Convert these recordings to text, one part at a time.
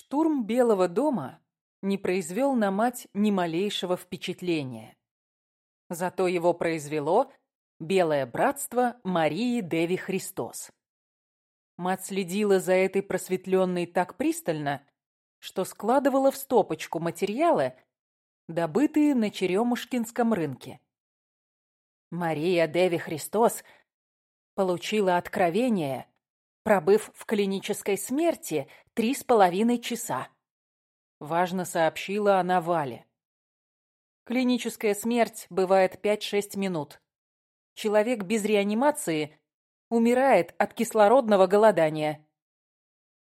Штурм Белого дома не произвел на мать ни малейшего впечатления. Зато его произвело Белое братство Марии Деви Христос. Мать следила за этой просветленной так пристально, что складывала в стопочку материалы, добытые на Черемушкинском рынке. Мария Деви Христос получила откровение, пробыв в клинической смерти три с половиной часа. Важно сообщила она Вале. Клиническая смерть бывает 5-6 минут. Человек без реанимации умирает от кислородного голодания.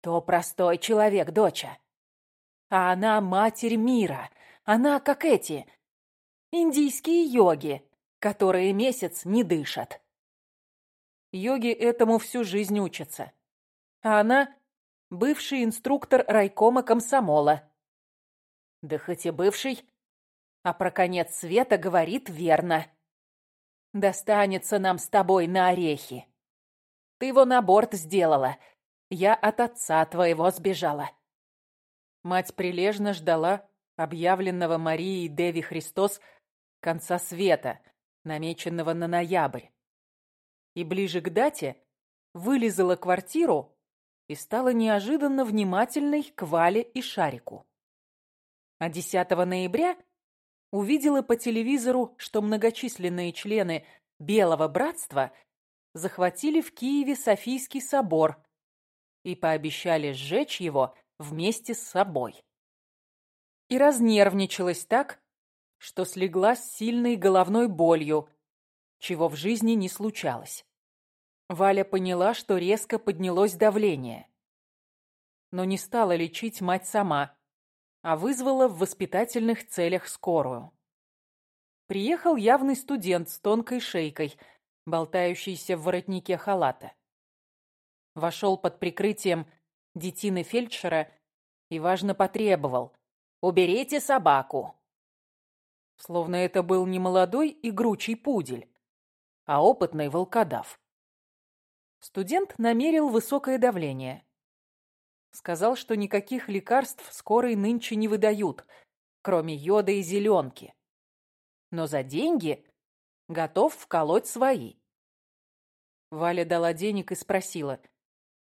То простой человек, доча. А она матерь мира. Она как эти индийские йоги, которые месяц не дышат. Йоги этому всю жизнь учатся. А она — бывший инструктор райкома комсомола. Да хоть и бывший, а про конец света говорит верно. Достанется нам с тобой на орехи. Ты его на борт сделала. Я от отца твоего сбежала. Мать прилежно ждала объявленного Марией Деви Христос конца света, намеченного на ноябрь. И ближе к дате вылезала квартиру и стала неожиданно внимательной к Вале и Шарику. А 10 ноября увидела по телевизору, что многочисленные члены Белого Братства захватили в Киеве Софийский собор и пообещали сжечь его вместе с собой. И разнервничалась так, что слегла с сильной головной болью, чего в жизни не случалось. Валя поняла, что резко поднялось давление. Но не стала лечить мать сама, а вызвала в воспитательных целях скорую. Приехал явный студент с тонкой шейкой, болтающийся в воротнике халата. Вошел под прикрытием детины фельдшера и важно потребовал «Уберите собаку!» Словно это был не молодой игручий пудель, а опытный волкодав. Студент намерил высокое давление. Сказал, что никаких лекарств скорой нынче не выдают, кроме йода и зеленки. Но за деньги готов вколоть свои. Валя дала денег и спросила,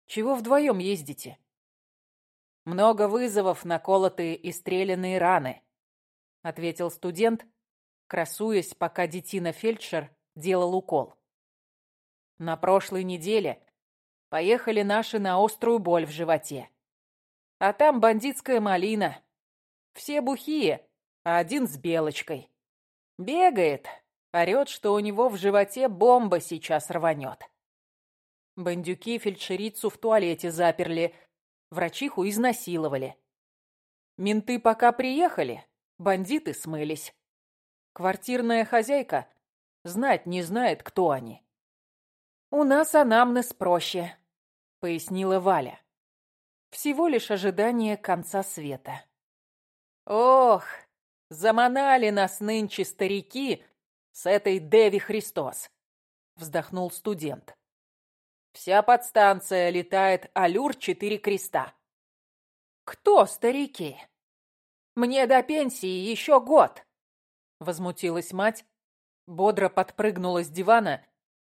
«Чего вдвоем ездите?» «Много вызовов на колотые и стрелянные раны», — ответил студент, красуясь, пока детина-фельдшер делал укол. «На прошлой неделе Поехали наши на острую боль в животе. А там бандитская малина. Все бухие, а один с белочкой. Бегает, орёт, что у него в животе бомба сейчас рванет. Бандюки фельдшерицу в туалете заперли, врачиху изнасиловали. Менты пока приехали, бандиты смылись. Квартирная хозяйка знать не знает, кто они. У нас анамнез проще пояснила Валя. Всего лишь ожидание конца света. Ох, заманали нас нынче старики с этой Деви Христос, вздохнул студент. Вся подстанция летает алюр четыре креста. Кто старики? Мне до пенсии еще год, возмутилась мать, бодро подпрыгнула с дивана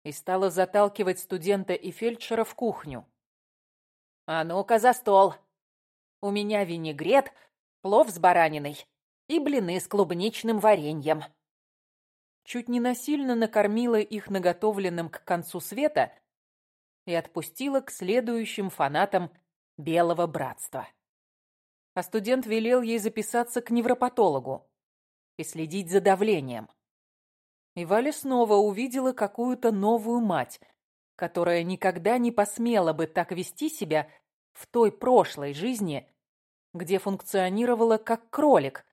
и стала заталкивать студента и фельдшера в кухню. «А ну-ка за стол! У меня винегрет, плов с бараниной и блины с клубничным вареньем». Чуть не насильно накормила их наготовленным к концу света и отпустила к следующим фанатам Белого Братства. А студент велел ей записаться к невропатологу и следить за давлением. И Валя снова увидела какую-то новую мать — которая никогда не посмела бы так вести себя в той прошлой жизни, где функционировала как кролик,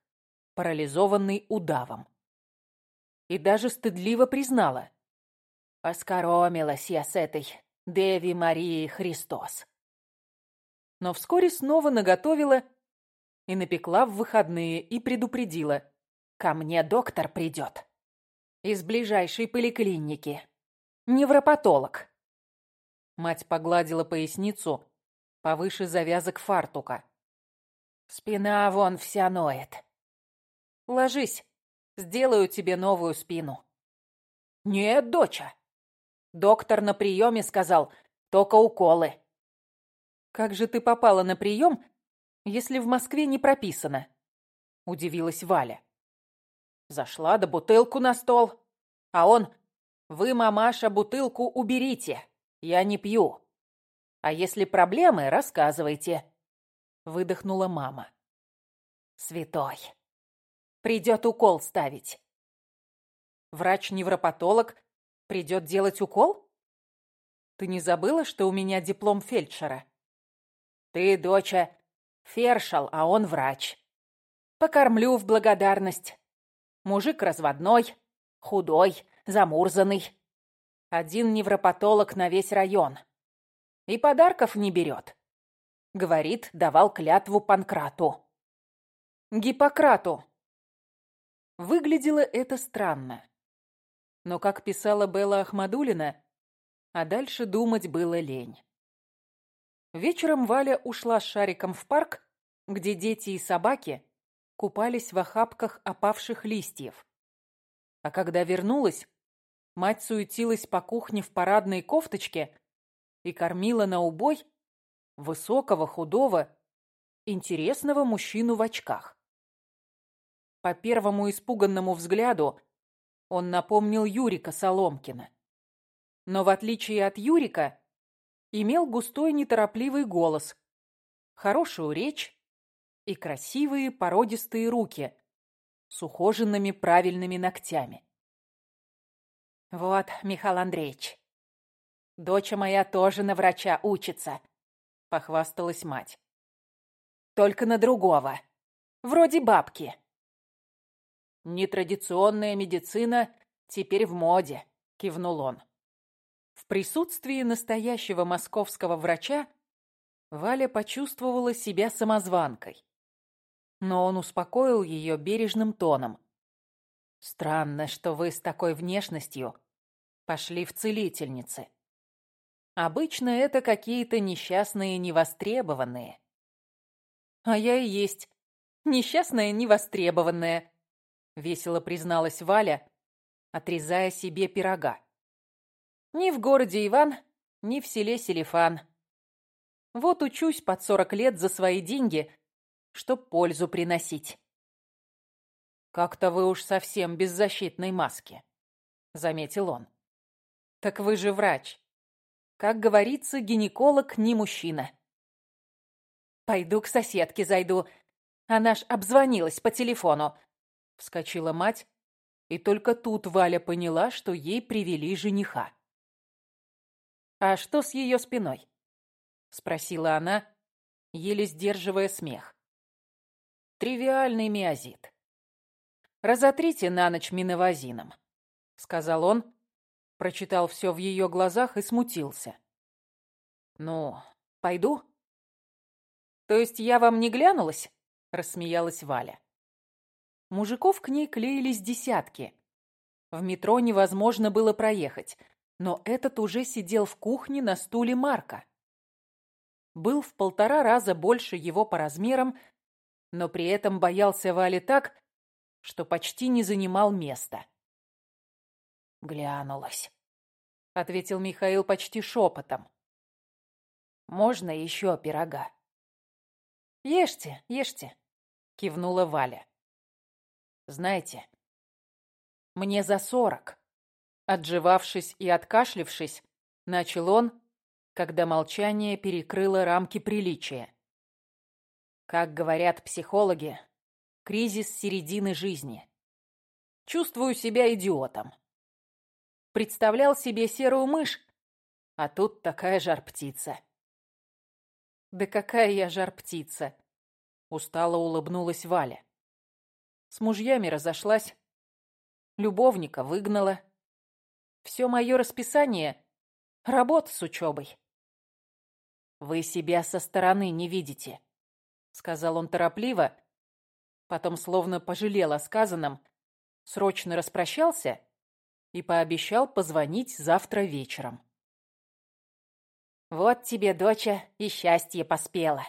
парализованный удавом. И даже стыдливо признала. «Оскоромилась я с этой Деви Марии Христос». Но вскоре снова наготовила и напекла в выходные и предупредила. «Ко мне доктор придет. Из ближайшей поликлиники. Невропатолог. Мать погладила поясницу повыше завязок фартука. Спина вон вся ноет. Ложись, сделаю тебе новую спину. Нет, доча. Доктор на приеме сказал, только уколы. Как же ты попала на прием, если в Москве не прописано? Удивилась Валя. Зашла да бутылку на стол, а он, вы, мамаша, бутылку уберите, я не пью. А если проблемы, рассказывайте. Выдохнула мама. Святой. Придет укол ставить. Врач-невропатолог придет делать укол? Ты не забыла, что у меня диплом фельдшера? Ты, доча, фершал, а он врач. Покормлю в благодарность. Мужик разводной, худой, замурзанный. Один невропатолог на весь район. И подарков не берет. Говорит, давал клятву Панкрату. Гиппократу. Выглядело это странно. Но, как писала Белла Ахмадулина, а дальше думать было лень. Вечером Валя ушла с шариком в парк, где дети и собаки купались в охапках опавших листьев. А когда вернулась, мать суетилась по кухне в парадной кофточке и кормила на убой высокого, худого, интересного мужчину в очках. По первому испуганному взгляду он напомнил Юрика Соломкина. Но в отличие от Юрика, имел густой неторопливый голос, хорошую речь и красивые породистые руки с ухоженными правильными ногтями. «Вот, Михаил Андреевич, доча моя тоже на врача учится», — похвасталась мать. «Только на другого, вроде бабки». «Нетрадиционная медицина теперь в моде», — кивнул он. В присутствии настоящего московского врача Валя почувствовала себя самозванкой. Но он успокоил ее бережным тоном. «Странно, что вы с такой внешностью пошли в целительницы. Обычно это какие-то несчастные невостребованные». «А я и есть несчастная невостребованная», — весело призналась Валя, отрезая себе пирога. «Ни в городе Иван, ни в селе Селифан. Вот учусь под сорок лет за свои деньги, чтоб пользу приносить». «Как-то вы уж совсем без защитной маски», — заметил он. «Так вы же врач. Как говорится, гинеколог не мужчина». «Пойду к соседке зайду. Она ж обзвонилась по телефону. Вскочила мать, и только тут Валя поняла, что ей привели жениха. «А что с ее спиной?» — спросила она, еле сдерживая смех. «Тривиальный миозит. Разотрите на ночь миновазином», — сказал он, прочитал все в ее глазах и смутился. «Ну, пойду?» «То есть я вам не глянулась?» — рассмеялась Валя. Мужиков к ней клеились десятки. В метро невозможно было проехать, но этот уже сидел в кухне на стуле Марка. Был в полтора раза больше его по размерам, но при этом боялся Вали так, что почти не занимал места. «Глянулась», — ответил Михаил почти шепотом. «Можно еще пирога?» «Ешьте, ешьте», — кивнула Валя. Знаете, мне за сорок. Отживавшись и откашлившись, начал он, когда молчание перекрыло рамки приличия. Как говорят психологи, кризис середины жизни. Чувствую себя идиотом. Представлял себе серую мышь, а тут такая жар-птица. «Да какая я жар-птица!» — устало улыбнулась Валя. С мужьями разошлась. Любовника выгнала. Все мое расписание — работа с учебой. «Вы себя со стороны не видите», — сказал он торопливо, потом словно пожалел о сказанном, срочно распрощался и пообещал позвонить завтра вечером. «Вот тебе, доча, и счастье поспело.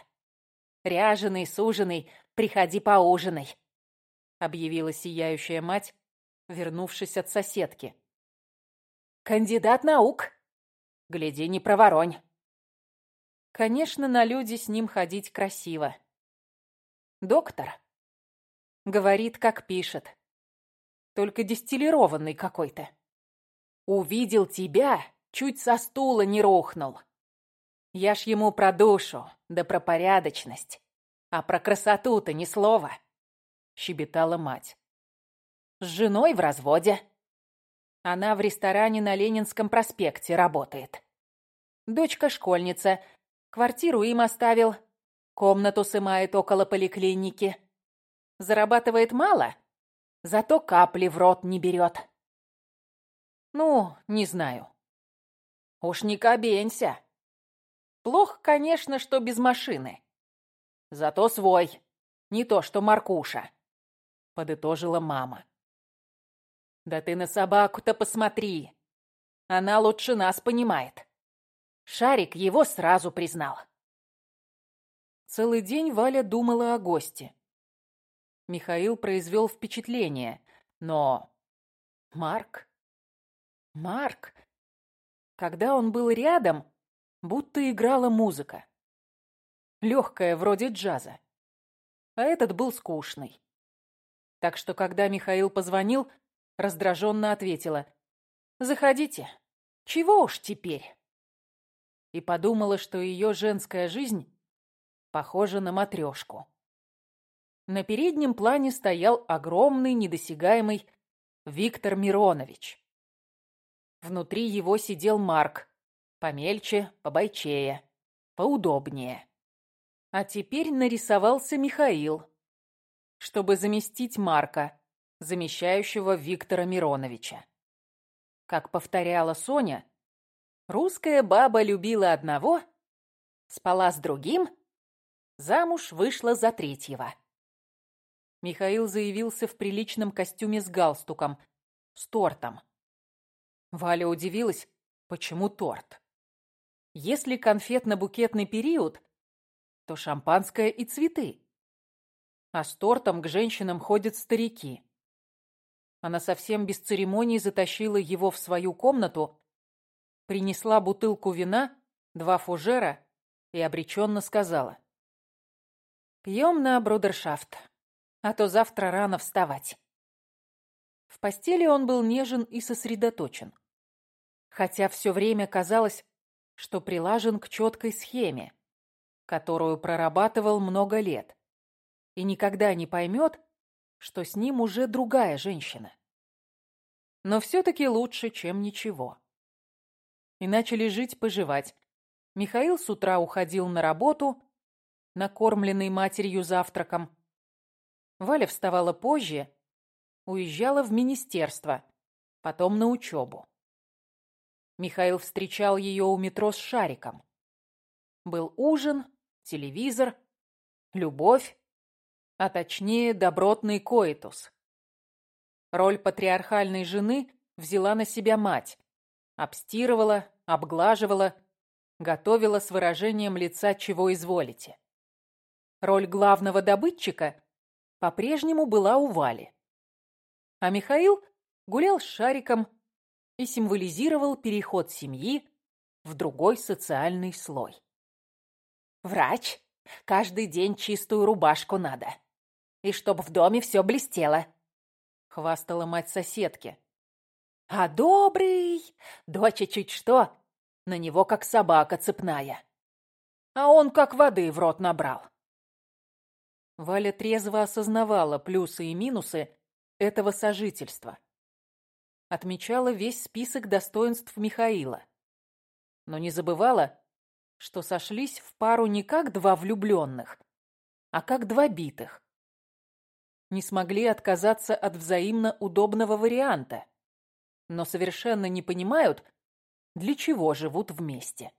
Ряженый, суженый, приходи поужинай», — объявила сияющая мать, вернувшись от соседки. «Кандидат наук! Гляди, не проворонь!» Конечно, на люди с ним ходить красиво. Доктор. Говорит, как пишет. Только дистиллированный какой-то. Увидел тебя, чуть со стула не рухнул. Я ж ему про душу, да про порядочность. А про красоту-то ни слова. Щебетала мать. С женой в разводе. Она в ресторане на Ленинском проспекте работает. Дочка школьница. Квартиру им оставил. Комнату сымает около поликлиники. Зарабатывает мало, зато капли в рот не берет. Ну, не знаю. Уж не кабенься. Плохо, конечно, что без машины. Зато свой. Не то, что Маркуша. Подытожила мама. Да ты на собаку-то посмотри. Она лучше нас понимает. Шарик его сразу признал. Целый день Валя думала о госте. Михаил произвел впечатление, но... Марк? Марк? Когда он был рядом, будто играла музыка. Легкая, вроде джаза. А этот был скучный. Так что, когда Михаил позвонил, раздраженно ответила. «Заходите. Чего уж теперь?» И подумала, что ее женская жизнь похожа на матрешку. На переднем плане стоял огромный, недосягаемый Виктор Миронович. Внутри его сидел Марк, помельче, побойчее, поудобнее. А теперь нарисовался Михаил, чтобы заместить Марка, замещающего Виктора Мироновича. Как повторяла Соня, русская баба любила одного, спала с другим, замуж вышла за третьего. Михаил заявился в приличном костюме с галстуком, с тортом. Валя удивилась, почему торт. Если конфетно-букетный период, то шампанское и цветы. А с тортом к женщинам ходят старики. Она совсем без церемоний затащила его в свою комнату, принесла бутылку вина, два фужера и обреченно сказала. «Пьем на брудершафт, а то завтра рано вставать». В постели он был нежен и сосредоточен. Хотя все время казалось, что прилажен к четкой схеме, которую прорабатывал много лет, и никогда не поймет, что с ним уже другая женщина. Но все-таки лучше, чем ничего. И начали жить-поживать. Михаил с утра уходил на работу, накормленный матерью завтраком. Валя вставала позже, уезжала в министерство, потом на учебу. Михаил встречал ее у метро с шариком. Был ужин, телевизор, любовь, а точнее добротный коитус. Роль патриархальной жены взяла на себя мать. Обстирывала, обглаживала, готовила с выражением лица «чего изволите». Роль главного добытчика по-прежнему была у Вали. А Михаил гулял с шариком и символизировал переход семьи в другой социальный слой. «Врач, каждый день чистую рубашку надо. И чтоб в доме все блестело», — хвастала мать соседки. «А добрый! Доча чуть что, на него как собака цепная. А он как воды в рот набрал». Валя трезво осознавала плюсы и минусы этого сожительства отмечала весь список достоинств Михаила. Но не забывала, что сошлись в пару не как два влюбленных, а как два битых. Не смогли отказаться от взаимно удобного варианта, но совершенно не понимают, для чего живут вместе.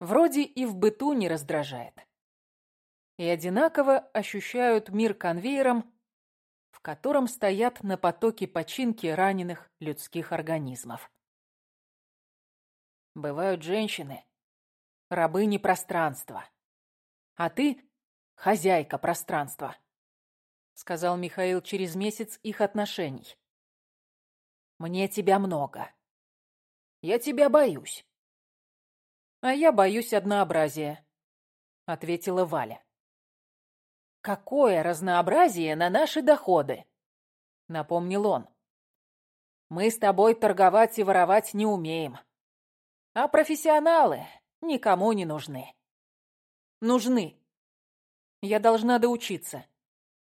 Вроде и в быту не раздражает. И одинаково ощущают мир конвейером в котором стоят на потоке починки раненых людских организмов. Бывают женщины, рабыни пространства. А ты хозяйка пространства», — сказал Михаил через месяц их отношений. «Мне тебя много. Я тебя боюсь». «А я боюсь однообразия», — ответила Валя. «Какое разнообразие на наши доходы!» — напомнил он. «Мы с тобой торговать и воровать не умеем. А профессионалы никому не нужны». «Нужны. Я должна доучиться.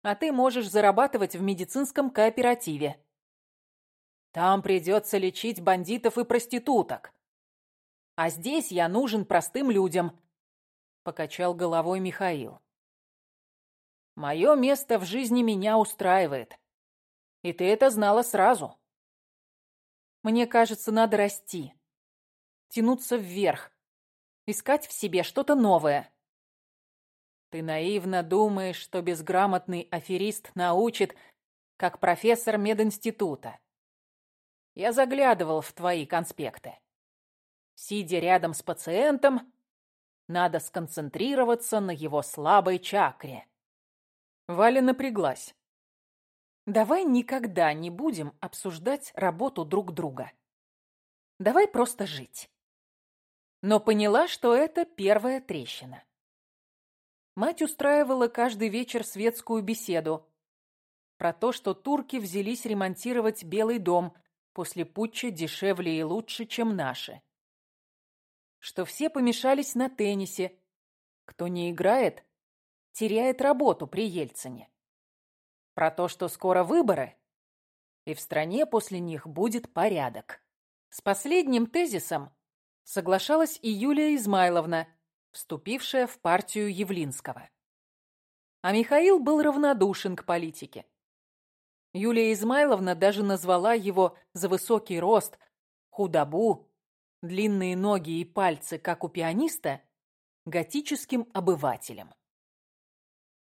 А ты можешь зарабатывать в медицинском кооперативе. Там придется лечить бандитов и проституток. А здесь я нужен простым людям», — покачал головой Михаил. Мое место в жизни меня устраивает. И ты это знала сразу. Мне кажется, надо расти. Тянуться вверх. Искать в себе что-то новое. Ты наивно думаешь, что безграмотный аферист научит, как профессор мединститута. Я заглядывал в твои конспекты. Сидя рядом с пациентом, надо сконцентрироваться на его слабой чакре. Валя напряглась. Давай никогда не будем обсуждать работу друг друга. Давай просто жить. Но поняла, что это первая трещина. Мать устраивала каждый вечер светскую беседу про то, что турки взялись ремонтировать Белый дом после путча дешевле и лучше, чем наши. Что все помешались на теннисе. Кто не играет, теряет работу при Ельцине. Про то, что скоро выборы, и в стране после них будет порядок. С последним тезисом соглашалась и Юлия Измайловна, вступившая в партию Явлинского. А Михаил был равнодушен к политике. Юлия Измайловна даже назвала его за высокий рост, худобу, длинные ноги и пальцы, как у пианиста, готическим обывателем.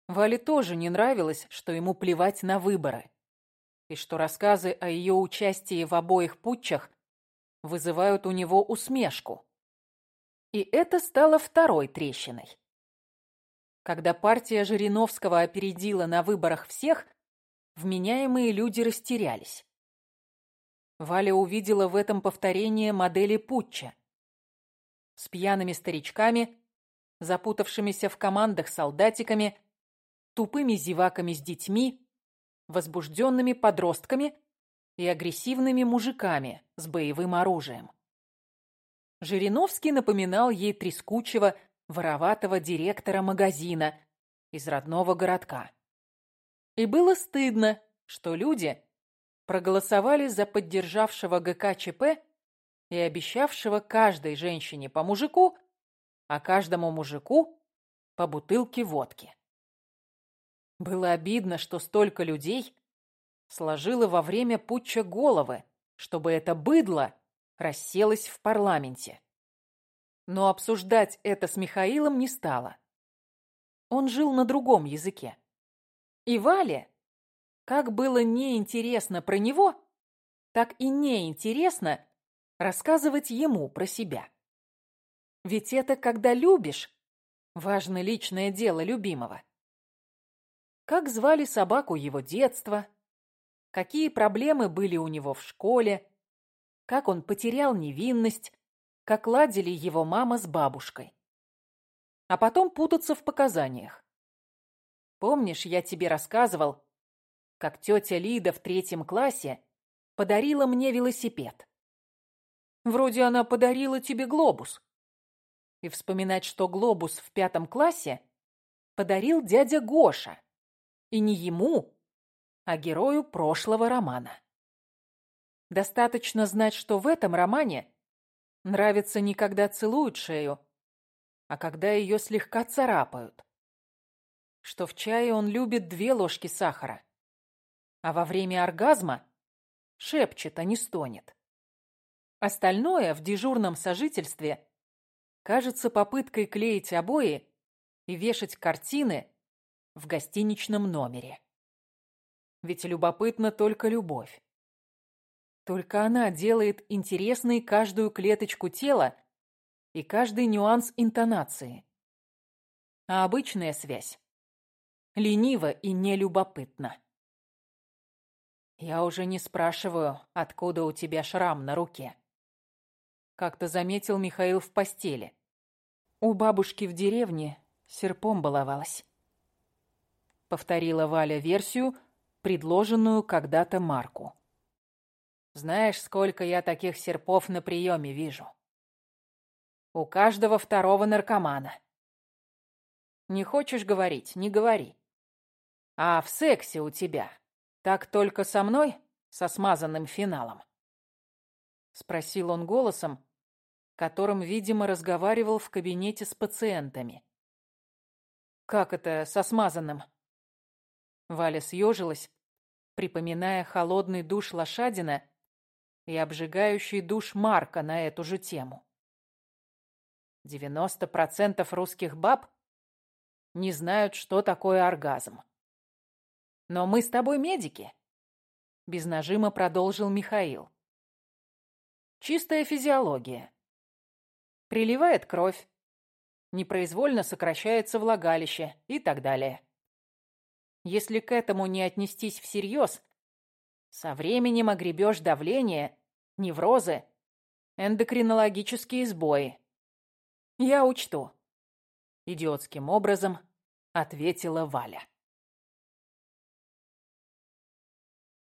Вале тоже не нравилось, что ему плевать на выборы, и что рассказы о ее участии в обоих путчах вызывают у него усмешку. И это стало второй трещиной. Когда партия Жириновского опередила на выборах всех, вменяемые люди растерялись. Валя увидела в этом повторение модели путча. С пьяными старичками, запутавшимися в командах солдатиками, тупыми зеваками с детьми, возбужденными подростками и агрессивными мужиками с боевым оружием. Жириновский напоминал ей трескучего, вороватого директора магазина из родного городка. И было стыдно, что люди проголосовали за поддержавшего ГКЧП и обещавшего каждой женщине по мужику, а каждому мужику по бутылке водки. Было обидно, что столько людей сложило во время путча головы, чтобы это быдло расселось в парламенте. Но обсуждать это с Михаилом не стало. Он жил на другом языке. И Вале, как было неинтересно про него, так и неинтересно рассказывать ему про себя. Ведь это когда любишь, важно личное дело любимого как звали собаку его детства, какие проблемы были у него в школе, как он потерял невинность, как ладили его мама с бабушкой. А потом путаться в показаниях. Помнишь, я тебе рассказывал, как тетя Лида в третьем классе подарила мне велосипед? Вроде она подарила тебе глобус. И вспоминать, что глобус в пятом классе подарил дядя Гоша. И не ему, а герою прошлого романа. Достаточно знать, что в этом романе нравится не когда целуют шею, а когда ее слегка царапают. Что в чае он любит две ложки сахара, а во время оргазма шепчет, а не стонет. Остальное в дежурном сожительстве кажется попыткой клеить обои и вешать картины в гостиничном номере. Ведь любопытна только любовь. Только она делает интересной каждую клеточку тела и каждый нюанс интонации. А обычная связь лениво и нелюбопытно. «Я уже не спрашиваю, откуда у тебя шрам на руке», — как-то заметил Михаил в постели. «У бабушки в деревне серпом баловалась», — повторила Валя версию, предложенную когда-то Марку. «Знаешь, сколько я таких серпов на приеме вижу? У каждого второго наркомана. Не хочешь говорить, не говори. А в сексе у тебя так только со мной, со смазанным финалом? Спросил он голосом, которым, видимо, разговаривал в кабинете с пациентами. Как это со смазанным? Валя съежилась, припоминая холодный душ лошадина и обжигающий душ Марка на эту же тему. 90% русских баб не знают, что такое оргазм. Но мы с тобой медики. Без нажима продолжил Михаил. Чистая физиология. Приливает кровь. Непроизвольно сокращается влагалище и так далее. Если к этому не отнестись всерьез, со временем огребешь давление, неврозы, эндокринологические сбои. Я учту. Идиотским образом ответила Валя.